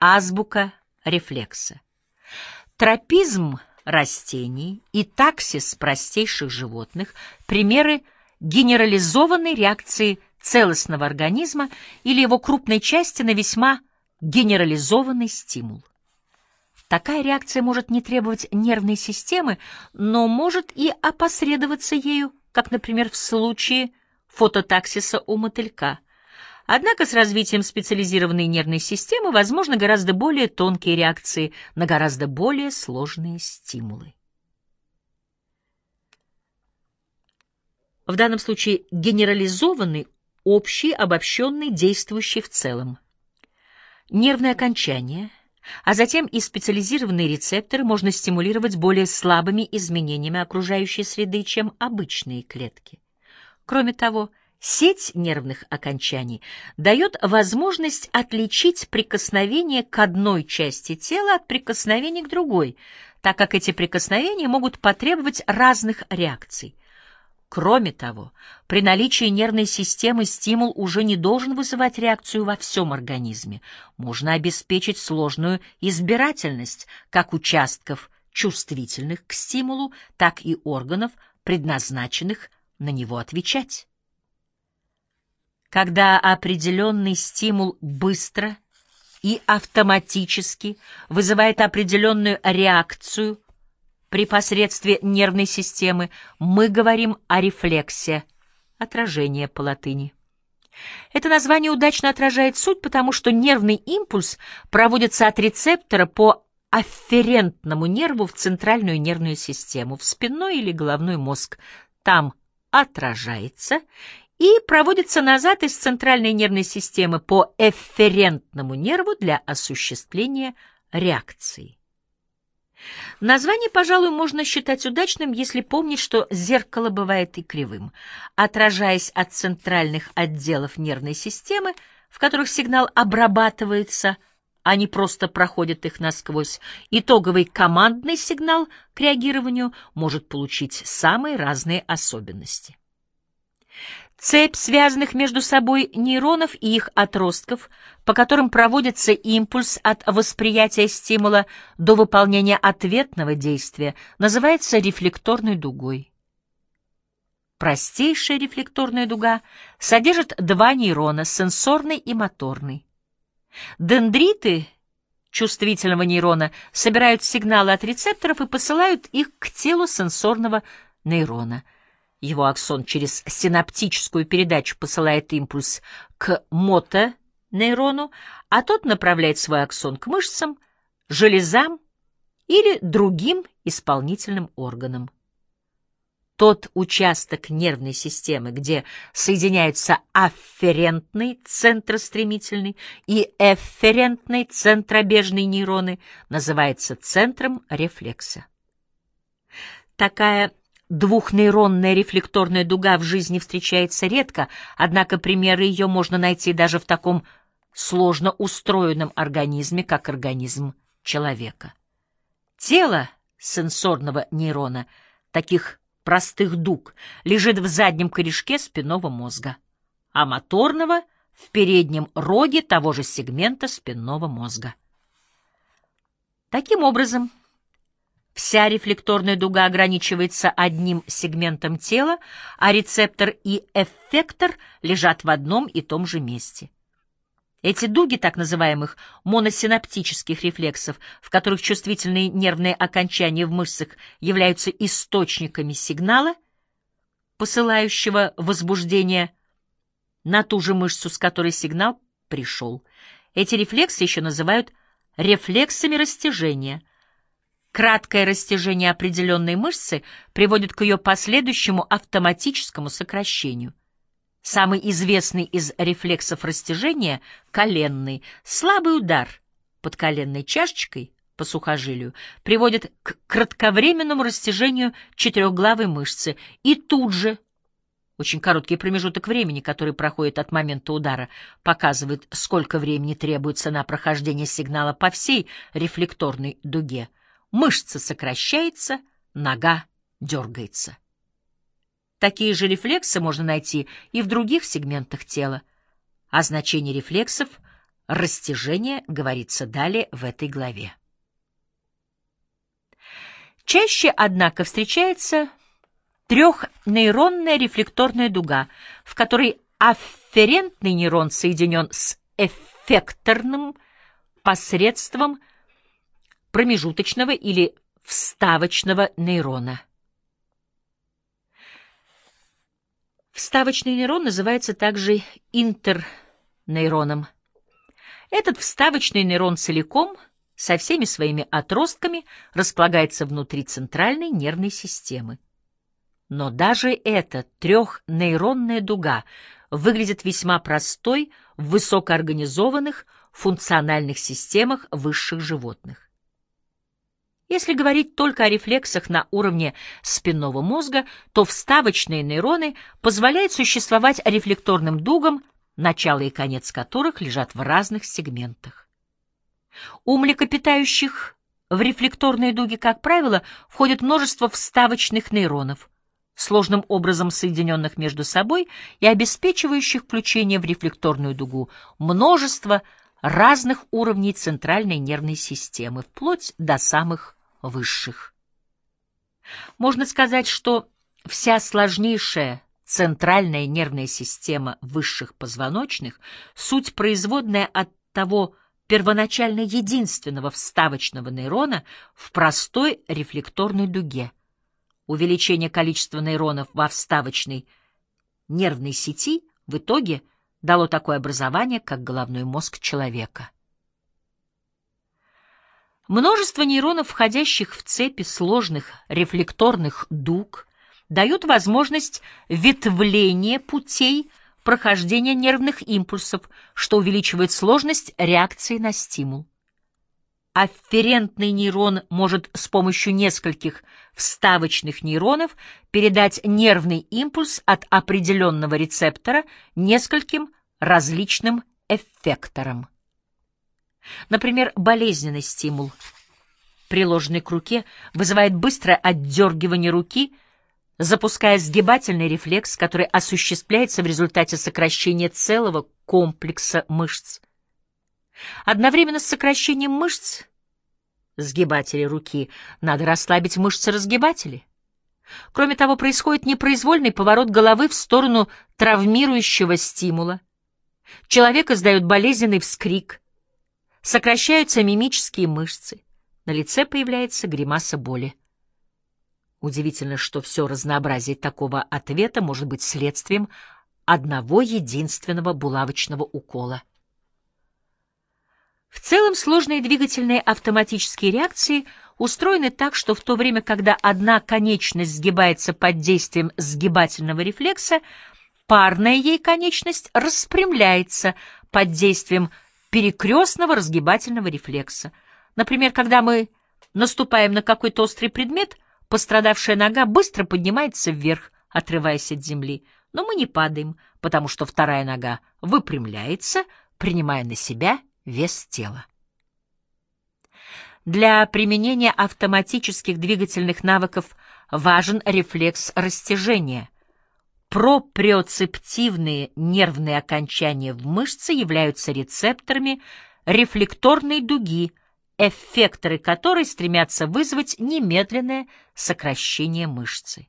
Азбука рефлекса. Тропизм растений и таксис простейших животных — примеры генерализованной реакции целостного организма или его крупной части на весьма генерализованный стимул. Такая реакция может не требовать нервной системы, но может и опосредоваться ею, как, например, в случае фототаксиса у мотылька. Однако с развитием специализированной нервной системы возможны гораздо более тонкие реакции на гораздо более сложные стимулы. В данном случае генерализованный, общий, обобщенный, действующий в целом. Нервные окончания, а затем и специализированные рецепторы можно стимулировать более слабыми изменениями окружающей среды, чем обычные клетки. Кроме того, сеть нервных окончаний дает возможность отличить прикосновение к одной части тела от прикосновения к другой, так как эти прикосновения могут потребовать разных реакций. Кроме того, при наличии нервной системы стимул уже не должен вызывать реакцию во всем организме. Можно обеспечить сложную избирательность как участков, чувствительных к стимулу, так и органов, предназначенных на него отвечать. Когда определенный стимул быстро и автоматически вызывает определенную реакцию, при посредстве нервной системы мы говорим о рефлексе, отражение по латыни. Это название удачно отражает суть, потому что нервный импульс проводится от рецептора по афферентному нерву в центральную нервную систему, в спинной или головной мозг. Там отражается и проводится назад из центральной нервной системы по эфферентному нерву для осуществления реакции. Название, пожалуй, можно считать удачным, если помнить, что зеркало бывает и кривым. Отражаясь от центральных отделов нервной системы, в которых сигнал обрабатывается, а не просто проходит их насквозь, итоговый командный сигнал к реагированию может получить самые разные особенности. Цепь связанных между собой нейронов и их отростков, по которым проводится импульс от восприятия стимула до выполнения ответного действия, называется рефлекторной дугой. Простейшая рефлекторная дуга содержит два нейрона, сенсорный и моторный. Дендриты чувствительного нейрона собирают сигналы от рецепторов и посылают их к телу сенсорного нейрона – его аксон через синаптическую передачу посылает импульс к мотонейрону, а тот направляет свой аксон к мышцам, железам или другим исполнительным органам. Тот участок нервной системы, где соединяются афферентный центростремительный и эфферентный центробежный нейроны, называется центром рефлекса. Такая Двухнейронная рефлекторная дуга в жизни встречается редко, однако примеры ее можно найти даже в таком сложно устроенном организме, как организм человека. Тело сенсорного нейрона, таких простых дуг, лежит в заднем корешке спинного мозга, а моторного — в переднем роге того же сегмента спинного мозга. Таким образом, Вся рефлекторная дуга ограничивается одним сегментом тела, а рецептор и эффектор лежат в одном и том же месте. Эти дуги так называемых моносинаптических рефлексов, в которых чувствительные нервные окончания в мышцах являются источниками сигнала, посылающего возбуждение на ту же мышцу, с которой сигнал пришел. Эти рефлексы еще называют рефлексами растяжения – Краткое растяжение определенной мышцы приводит к ее последующему автоматическому сокращению. Самый известный из рефлексов растяжения — коленный. Слабый удар под коленной чашечкой по сухожилию приводит к кратковременному растяжению четырехглавой мышцы и тут же очень короткий промежуток времени, который проходит от момента удара, показывает, сколько времени требуется на прохождение сигнала по всей рефлекторной дуге мышца сокращается, нога дергается. Такие же рефлексы можно найти и в других сегментах тела, а значение рефлексов растяжения говорится далее в этой главе. Чаще, однако, встречается трехнейронная рефлекторная дуга, в которой афферентный нейрон соединен с эффекторным посредством промежуточного или вставочного нейрона. Вставочный нейрон называется также интернейроном. Этот вставочный нейрон целиком, со всеми своими отростками, располагается внутри центральной нервной системы. Но даже эта трехнейронная дуга выглядит весьма простой в высокоорганизованных функциональных системах высших животных. Если говорить только о рефлексах на уровне спинного мозга, то вставочные нейроны позволяют существовать рефлекторным дугам, начало и конец которых лежат в разных сегментах. У млекопитающих в рефлекторные дуги, как правило, входит множество вставочных нейронов, сложным образом соединенных между собой и обеспечивающих включение в рефлекторную дугу множество разных уровней центральной нервной системы, вплоть до самых высших. Можно сказать, что вся сложнейшая центральная нервная система высших позвоночных — суть производная от того первоначально единственного вставочного нейрона в простой рефлекторной дуге. Увеличение количества нейронов во вставочной нервной сети в итоге дало такое образование, как головной мозг человека. Множество нейронов, входящих в цепи сложных рефлекторных дуг, дают возможность ветвления путей прохождения нервных импульсов, что увеличивает сложность реакции на стимул. Афферентный нейрон может с помощью нескольких вставочных нейронов передать нервный импульс от определенного рецептора нескольким различным эффекторам. Например, болезненный стимул, приложенный к руке, вызывает быстрое отдергивание руки, запуская сгибательный рефлекс, который осуществляется в результате сокращения целого комплекса мышц. Одновременно с сокращением мышц сгибателей руки надо расслабить мышцы разгибателей. Кроме того, происходит непроизвольный поворот головы в сторону травмирующего стимула. Человек издает болезненный вскрик, Сокращаются мимические мышцы. На лице появляется гримаса боли. Удивительно, что все разнообразие такого ответа может быть следствием одного единственного булавочного укола. В целом сложные двигательные автоматические реакции устроены так, что в то время, когда одна конечность сгибается под действием сгибательного рефлекса, парная ей конечность распрямляется под действием перекрестного разгибательного рефлекса. Например, когда мы наступаем на какой-то острый предмет, пострадавшая нога быстро поднимается вверх, отрываясь от земли, но мы не падаем, потому что вторая нога выпрямляется, принимая на себя вес тела. Для применения автоматических двигательных навыков важен рефлекс растяжения — Проприоцептивные нервные окончания в мышце являются рецепторами рефлекторной дуги, эффекторы которой стремятся вызвать немедленное сокращение мышцы.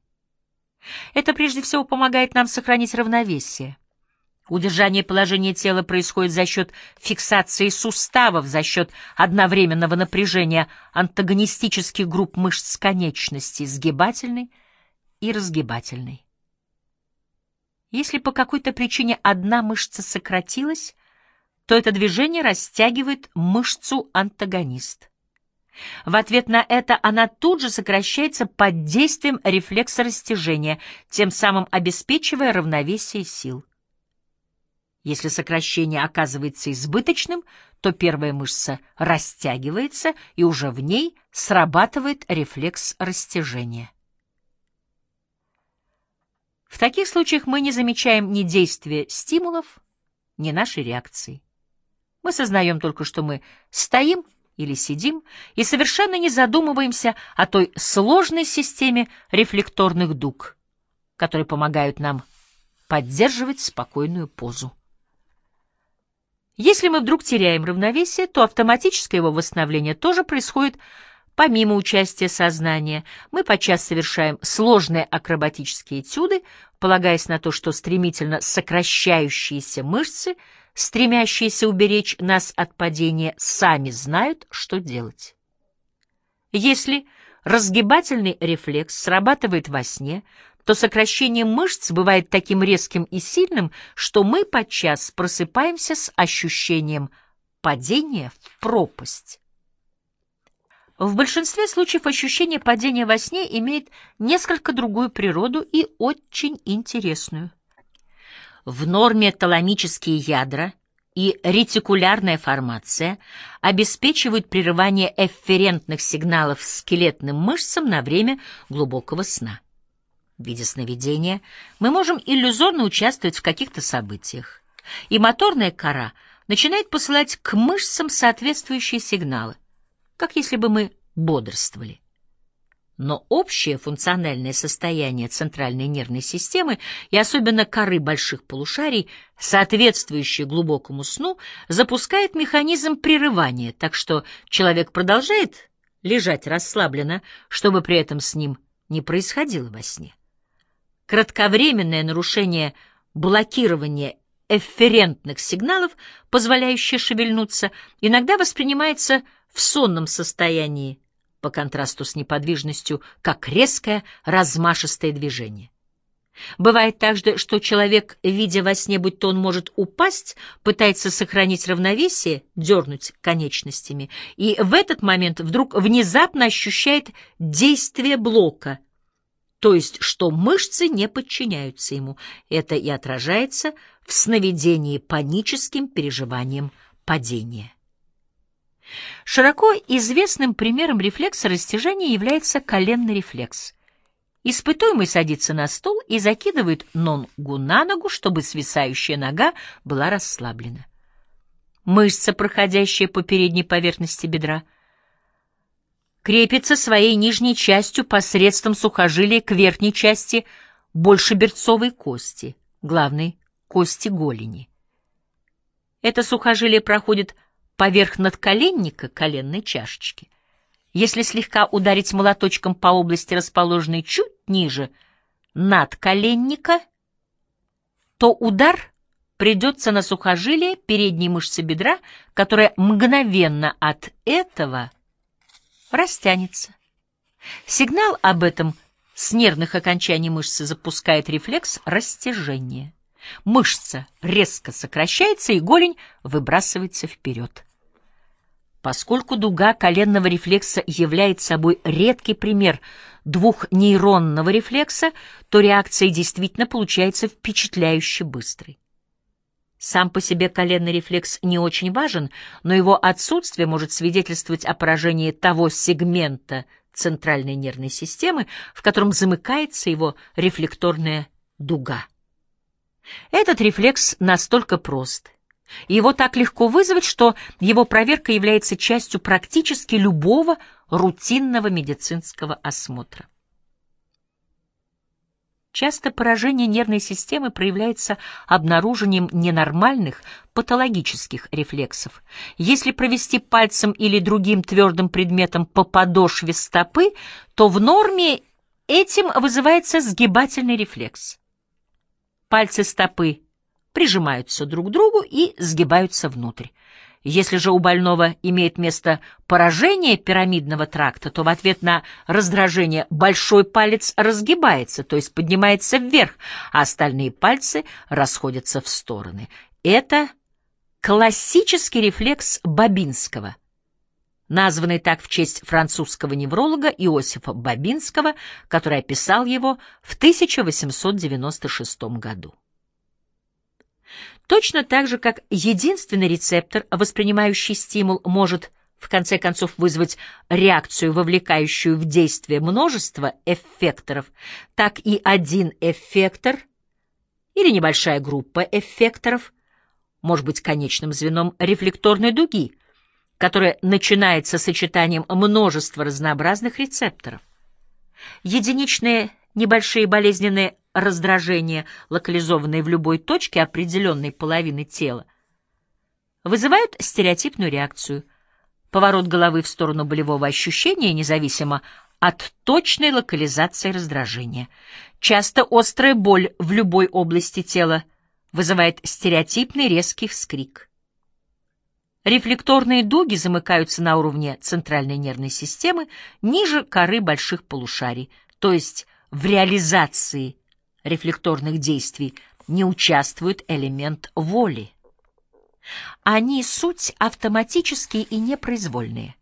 Это прежде всего помогает нам сохранить равновесие. Удержание положения тела происходит за счет фиксации суставов, за счет одновременного напряжения антагонистических групп мышц конечностей, сгибательной и разгибательной. Если по какой-то причине одна мышца сократилась, то это движение растягивает мышцу-антагонист. В ответ на это она тут же сокращается под действием рефлекса растяжения, тем самым обеспечивая равновесие сил. Если сокращение оказывается избыточным, то первая мышца растягивается, и уже в ней срабатывает рефлекс растяжения. В таких случаях мы не замечаем ни действия стимулов, ни нашей реакции. Мы сознаем только, что мы стоим или сидим, и совершенно не задумываемся о той сложной системе рефлекторных дуг, которые помогают нам поддерживать спокойную позу. Если мы вдруг теряем равновесие, то автоматическое его восстановление тоже происходит помимо участия сознания. Мы подчас совершаем сложные акробатические этюды, полагаясь на то, что стремительно сокращающиеся мышцы, стремящиеся уберечь нас от падения, сами знают, что делать. Если разгибательный рефлекс срабатывает во сне, то сокращение мышц бывает таким резким и сильным, что мы подчас просыпаемся с ощущением падения в пропасть. В большинстве случаев ощущение падения во сне имеет несколько другую природу и очень интересную. В норме таламические ядра и ретикулярная формация обеспечивают прерывание эфферентных сигналов скелетным мышцам на время глубокого сна. В виде сновидения мы можем иллюзорно участвовать в каких-то событиях, и моторная кора начинает посылать к мышцам соответствующие сигналы, как если бы мы бодрствовали но общее функциональное состояние центральной нервной системы и особенно коры больших полушарий, соответствующее глубокому сну, запускает механизм прерывания, так что человек продолжает лежать расслабленно, чтобы при этом с ним не происходило во сне. Кратковременное нарушение блокирования эфферентных сигналов, позволяющее шевельнуться, иногда воспринимается в сонном состоянии по контрасту с неподвижностью, как резкое размашистое движение. Бывает также, что человек, видя во сне, будто он может упасть, пытается сохранить равновесие, дернуть конечностями, и в этот момент вдруг внезапно ощущает действие блока, то есть что мышцы не подчиняются ему. Это и отражается в сновидении паническим переживанием падения. Широко известным примером рефлекса растяжения является коленный рефлекс. Испытуемый садится на стол и закидывает нонгу на ногу, чтобы свисающая нога была расслаблена. Мышца, проходящая по передней поверхности бедра, крепится своей нижней частью посредством сухожилия к верхней части большеберцовой кости, главной кости голени. Это сухожилие проходит поверх надколенника коленной чашечки. Если слегка ударить молоточком по области, расположенной чуть ниже надколенника, то удар придется на сухожилие передней мышцы бедра, которая мгновенно от этого растянется. Сигнал об этом с нервных окончаний мышцы запускает рефлекс растяжения. Мышца резко сокращается, и голень выбрасывается вперед. Поскольку дуга коленного рефлекса является собой редкий пример двухнейронного рефлекса, то реакция действительно получается впечатляюще быстрой. Сам по себе коленный рефлекс не очень важен, но его отсутствие может свидетельствовать о поражении того сегмента центральной нервной системы, в котором замыкается его рефлекторная дуга. Этот рефлекс настолько прост его так легко вызвать, что его проверка является частью практически любого рутинного медицинского осмотра. Часто поражение нервной системы проявляется обнаружением ненормальных патологических рефлексов. Если провести пальцем или другим твердым предметом по подошве стопы, то в норме этим вызывается сгибательный рефлекс. Пальцы стопы прижимаются друг к другу и сгибаются внутрь. Если же у больного имеет место поражение пирамидного тракта, то в ответ на раздражение большой палец разгибается, то есть поднимается вверх, а остальные пальцы расходятся в стороны. Это классический рефлекс Бабинского, названный так в честь французского невролога Иосифа Бабинского, который описал его в 1896 году. Точно так же, как единственный рецептор, воспринимающий стимул, может в конце концов вызвать реакцию, вовлекающую в действие множество эффекторов, так и один эффектор или небольшая группа эффекторов может быть конечным звеном рефлекторной дуги, которая начинается сочетанием множества разнообразных рецепторов. Единичные небольшие болезненные раздражения, локализованные в любой точке определенной половины тела, вызывают стереотипную реакцию. Поворот головы в сторону болевого ощущения, независимо от точной локализации раздражения. Часто острая боль в любой области тела вызывает стереотипный резкий вскрик. Рефлекторные дуги замыкаются на уровне центральной нервной системы ниже коры больших полушарий, то есть в реализации рефлекторных действий не участвует элемент воли. Они суть автоматические и непроизвольные.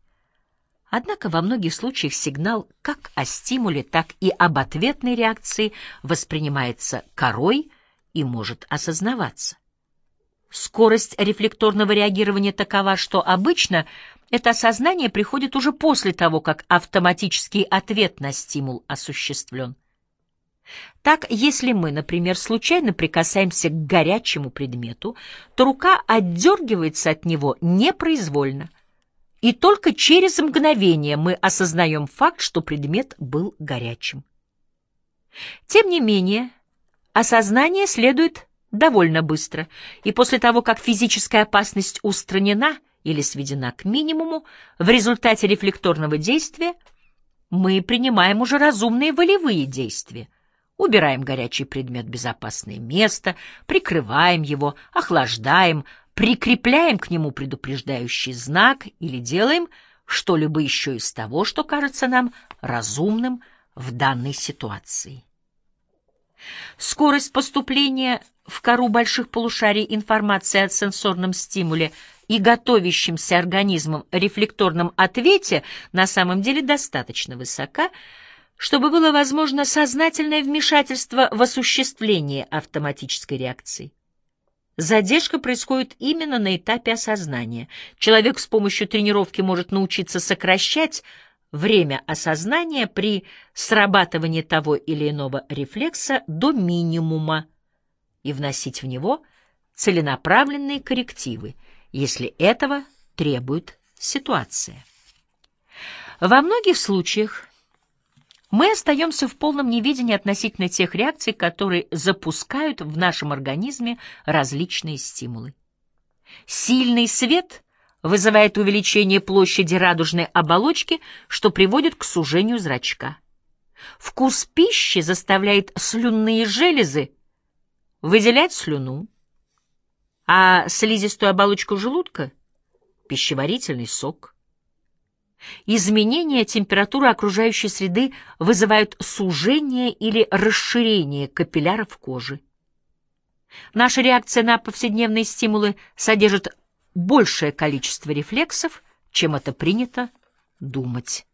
Однако во многих случаях сигнал как о стимуле, так и об ответной реакции воспринимается корой и может осознаваться. Скорость рефлекторного реагирования такова, что обычно это осознание приходит уже после того, как автоматический ответ на стимул осуществлен. Так, если мы, например, случайно прикасаемся к горячему предмету, то рука отдергивается от него непроизвольно, и только через мгновение мы осознаем факт, что предмет был горячим. Тем не менее, осознание следует довольно быстро, и после того, как физическая опасность устранена или сведена к минимуму, в результате рефлекторного действия мы принимаем уже разумные волевые действия. Убираем горячий предмет в безопасное место, прикрываем его, охлаждаем, прикрепляем к нему предупреждающий знак или делаем что-либо еще из того, что кажется нам разумным в данной ситуации. Скорость поступления в кору больших полушарий информации о сенсорном стимуле и готовящемся организмом рефлекторном ответе на самом деле достаточно высока, чтобы было возможно сознательное вмешательство в осуществление автоматической реакции. Задержка происходит именно на этапе осознания. Человек с помощью тренировки может научиться сокращать время осознания при срабатывании того или иного рефлекса до минимума и вносить в него целенаправленные коррективы, если этого требует ситуация. Во многих случаях мы остаемся в полном неведении относительно тех реакций, которые запускают в нашем организме различные стимулы. Сильный свет вызывает увеличение площади радужной оболочки, что приводит к сужению зрачка. Вкус пищи заставляет слюнные железы выделять слюну, а слизистую оболочку желудка — пищеварительный сок. Изменения температуры окружающей среды вызывают сужение или расширение капилляров кожи. Наша реакция на повседневные стимулы содержит большее количество рефлексов, чем это принято думать.